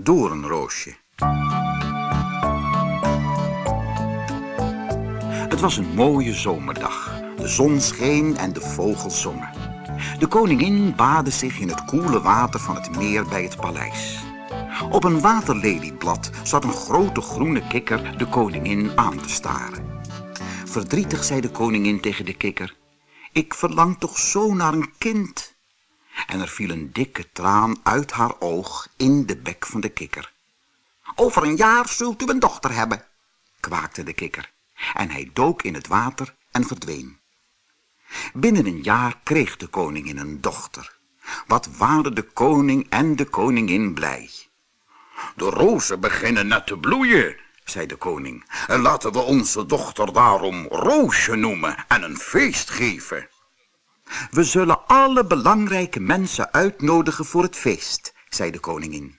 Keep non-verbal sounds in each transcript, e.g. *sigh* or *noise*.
Doornroosje. Het was een mooie zomerdag. De zon scheen en de vogels zongen. De koningin baadde zich in het koele water van het meer bij het paleis. Op een waterlelieblad zat een grote groene kikker de koningin aan te staren. Verdrietig zei de koningin tegen de kikker... Ik verlang toch zo naar een kind. En er viel een dikke traan uit haar oog in de bek van de kikker. Over een jaar zult u een dochter hebben, kwaakte de kikker. En hij dook in het water en verdween. Binnen een jaar kreeg de koningin een dochter. Wat waren de koning en de koningin blij. De rozen beginnen net te bloeien, zei de koning. En laten we onze dochter daarom Roosje noemen en een feest geven. We zullen alle belangrijke mensen uitnodigen voor het feest, zei de koningin.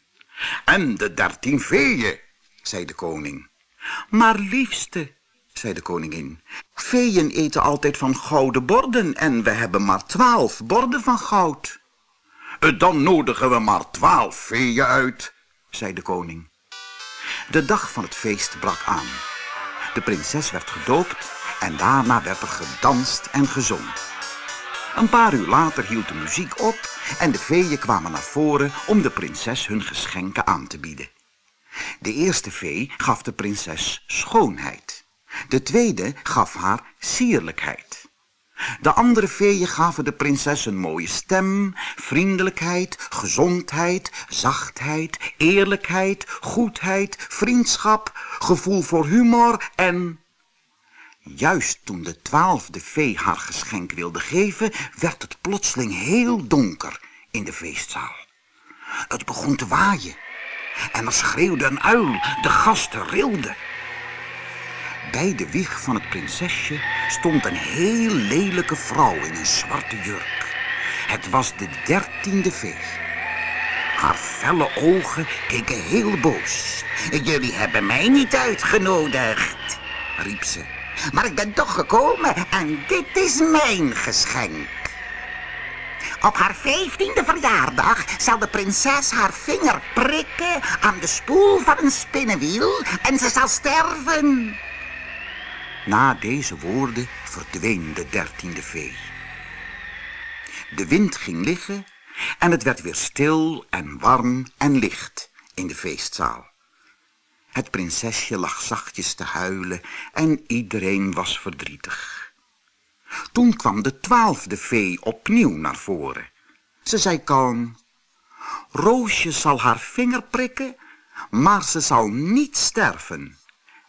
En de dertien feeën, zei de koning. Maar liefste, zei de koningin, feeën eten altijd van gouden borden en we hebben maar twaalf borden van goud. Dan nodigen we maar twaalf feeën uit, zei de koning. De dag van het feest brak aan. De prinses werd gedoopt en daarna werd er gedanst en gezongen. Een paar uur later hield de muziek op en de veeën kwamen naar voren om de prinses hun geschenken aan te bieden. De eerste vee gaf de prinses schoonheid. De tweede gaf haar sierlijkheid. De andere veeën gaven de prinses een mooie stem, vriendelijkheid, gezondheid, zachtheid, eerlijkheid, goedheid, vriendschap, gevoel voor humor en... Juist toen de twaalfde vee haar geschenk wilde geven, werd het plotseling heel donker in de feestzaal. Het begon te waaien en er schreeuwde een uil, de gasten rilden. Bij de wieg van het prinsesje stond een heel lelijke vrouw in een zwarte jurk. Het was de dertiende vee. Haar felle ogen keken heel boos. Jullie hebben mij niet uitgenodigd, riep ze. Maar ik ben toch gekomen en dit is mijn geschenk. Op haar vijftiende verjaardag zal de prinses haar vinger prikken aan de spoel van een spinnenwiel en ze zal sterven. Na deze woorden verdween de dertiende vee. De wind ging liggen en het werd weer stil en warm en licht in de feestzaal. Het prinsesje lag zachtjes te huilen en iedereen was verdrietig. Toen kwam de twaalfde vee opnieuw naar voren. Ze zei kalm, Roosje zal haar vinger prikken, maar ze zal niet sterven.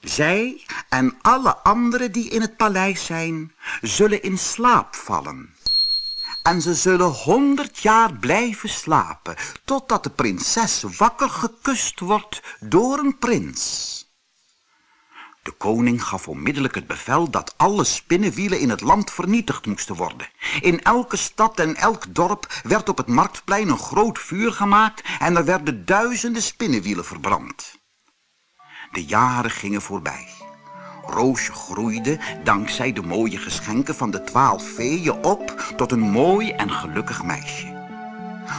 Zij en alle anderen die in het paleis zijn, zullen in slaap vallen. En ze zullen honderd jaar blijven slapen, totdat de prinses wakker gekust wordt door een prins. De koning gaf onmiddellijk het bevel dat alle spinnenwielen in het land vernietigd moesten worden. In elke stad en elk dorp werd op het marktplein een groot vuur gemaakt en er werden duizenden spinnenwielen verbrand. De jaren gingen voorbij. Roosje groeide, dankzij de mooie geschenken van de twaalf veeën, op tot een mooi en gelukkig meisje.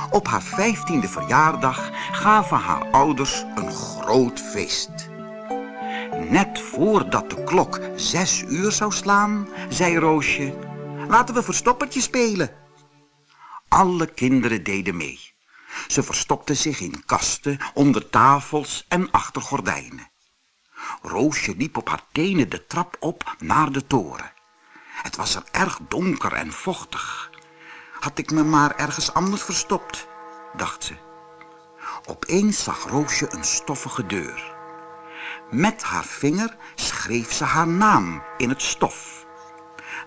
Op haar vijftiende verjaardag gaven haar ouders een groot feest. Net voordat de klok zes uur zou slaan, zei Roosje, laten we verstoppertje spelen. Alle kinderen deden mee. Ze verstopten zich in kasten, onder tafels en achter gordijnen. Roosje liep op haar tenen de trap op naar de toren. Het was er erg donker en vochtig. Had ik me maar ergens anders verstopt, dacht ze. Opeens zag Roosje een stoffige deur. Met haar vinger schreef ze haar naam in het stof.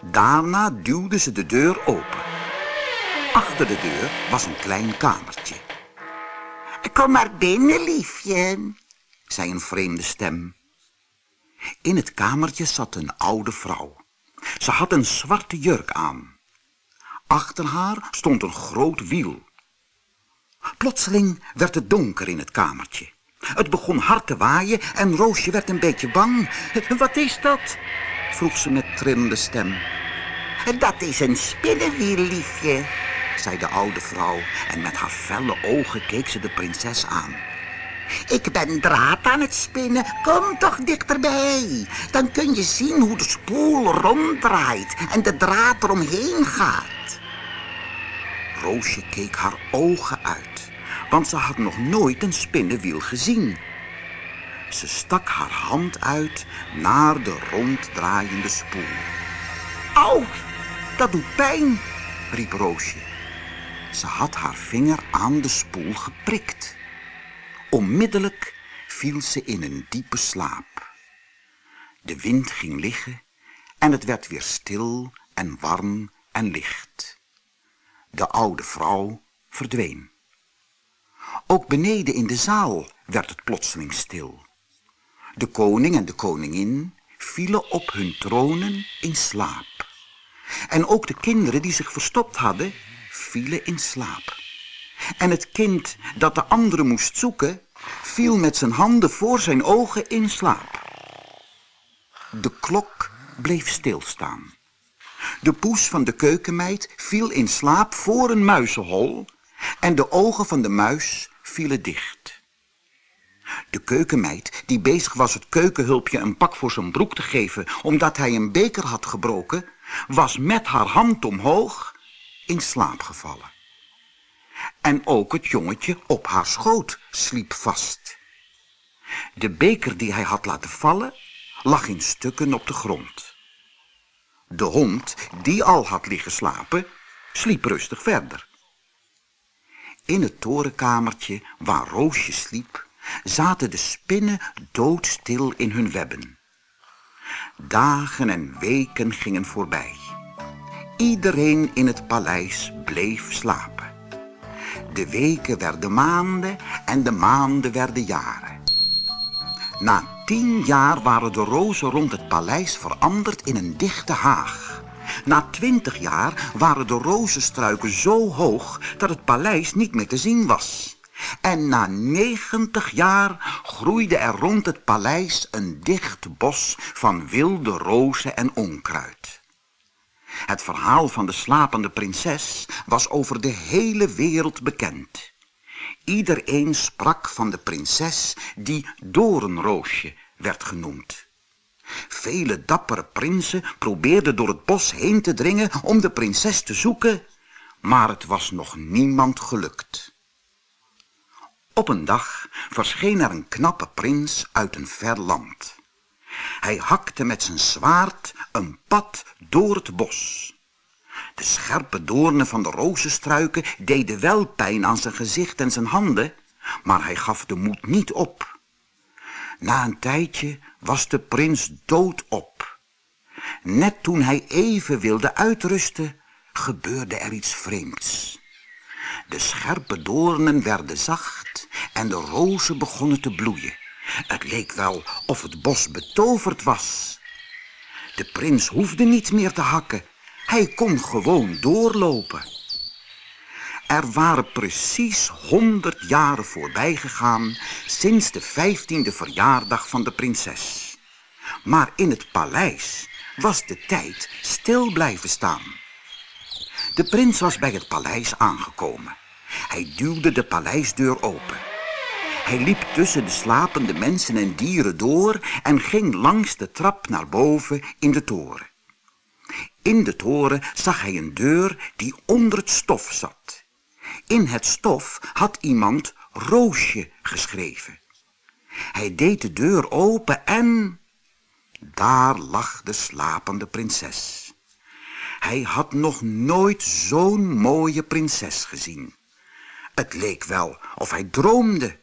Daarna duwde ze de deur open. Achter de deur was een klein kamertje. Kom maar binnen, liefje, zei een vreemde stem. In het kamertje zat een oude vrouw. Ze had een zwarte jurk aan. Achter haar stond een groot wiel. Plotseling werd het donker in het kamertje. Het begon hard te waaien en Roosje werd een beetje bang. *laughs* Wat is dat? vroeg ze met trillende stem. Dat is een spinnenwiel, liefje, zei de oude vrouw en met haar felle ogen keek ze de prinses aan. Ik ben draad aan het spinnen. Kom toch dichterbij. Dan kun je zien hoe de spoel ronddraait en de draad eromheen gaat. Roosje keek haar ogen uit, want ze had nog nooit een spinnenwiel gezien. Ze stak haar hand uit naar de ronddraaiende spoel. Au, dat doet pijn, riep Roosje. Ze had haar vinger aan de spoel geprikt. Onmiddellijk viel ze in een diepe slaap. De wind ging liggen en het werd weer stil en warm en licht. De oude vrouw verdween. Ook beneden in de zaal werd het plotseling stil. De koning en de koningin vielen op hun tronen in slaap. En ook de kinderen die zich verstopt hadden, vielen in slaap. En het kind dat de andere moest zoeken, viel met zijn handen voor zijn ogen in slaap. De klok bleef stilstaan. De poes van de keukenmeid viel in slaap voor een muizenhol en de ogen van de muis vielen dicht. De keukenmeid, die bezig was het keukenhulpje een pak voor zijn broek te geven omdat hij een beker had gebroken, was met haar hand omhoog in slaap gevallen. En ook het jongetje op haar schoot sliep vast. De beker die hij had laten vallen, lag in stukken op de grond. De hond, die al had liggen slapen, sliep rustig verder. In het torenkamertje waar Roosje sliep, zaten de spinnen doodstil in hun webben. Dagen en weken gingen voorbij. Iedereen in het paleis bleef slapen. De weken werden maanden en de maanden werden jaren. Na tien jaar waren de rozen rond het paleis veranderd in een dichte haag. Na twintig jaar waren de rozenstruiken zo hoog dat het paleis niet meer te zien was. En na negentig jaar groeide er rond het paleis een dicht bos van wilde rozen en onkruid. Het verhaal van de slapende prinses was over de hele wereld bekend. Iedereen sprak van de prinses die Doornroosje werd genoemd. Vele dappere prinsen probeerden door het bos heen te dringen om de prinses te zoeken, maar het was nog niemand gelukt. Op een dag verscheen er een knappe prins uit een ver land. Hij hakte met zijn zwaard een pad door het bos. De scherpe doornen van de rozenstruiken deden wel pijn aan zijn gezicht en zijn handen, maar hij gaf de moed niet op. Na een tijdje was de prins doodop. Net toen hij even wilde uitrusten, gebeurde er iets vreemds. De scherpe doornen werden zacht en de rozen begonnen te bloeien. Het leek wel of het bos betoverd was. De prins hoefde niet meer te hakken. Hij kon gewoon doorlopen. Er waren precies honderd jaren voorbij gegaan sinds de vijftiende verjaardag van de prinses. Maar in het paleis was de tijd stil blijven staan. De prins was bij het paleis aangekomen. Hij duwde de paleisdeur open. Hij liep tussen de slapende mensen en dieren door en ging langs de trap naar boven in de toren. In de toren zag hij een deur die onder het stof zat. In het stof had iemand Roosje geschreven. Hij deed de deur open en... Daar lag de slapende prinses. Hij had nog nooit zo'n mooie prinses gezien. Het leek wel of hij droomde.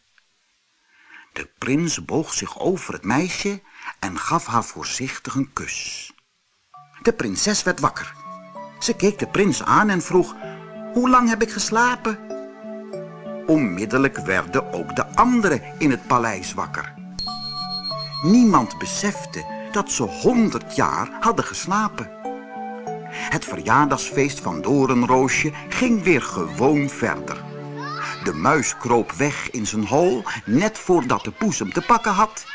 De prins boog zich over het meisje en gaf haar voorzichtig een kus. De prinses werd wakker. Ze keek de prins aan en vroeg, hoe lang heb ik geslapen? Onmiddellijk werden ook de anderen in het paleis wakker. Niemand besefte dat ze honderd jaar hadden geslapen. Het verjaardagsfeest van Doornroosje ging weer gewoon verder. De muis kroop weg in zijn hol, net voordat de poes hem te pakken had.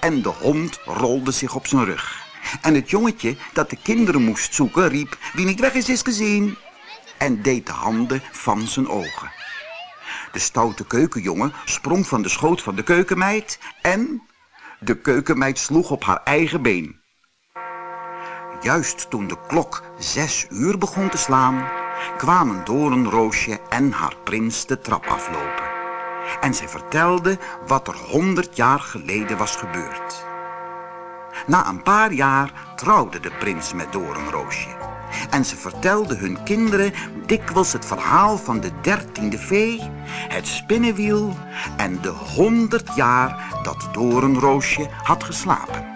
En de hond rolde zich op zijn rug. En het jongetje dat de kinderen moest zoeken riep, wie niet weg is, is gezien. En deed de handen van zijn ogen. De stoute keukenjongen sprong van de schoot van de keukenmeid en de keukenmeid sloeg op haar eigen been. Juist toen de klok zes uur begon te slaan, kwamen Doornroosje en haar prins de trap aflopen. En zij vertelde wat er honderd jaar geleden was gebeurd. Na een paar jaar trouwde de prins met Doornroosje. En ze vertelde hun kinderen dikwijls het verhaal van de dertiende vee, het spinnenwiel en de honderd jaar dat Doornroosje had geslapen.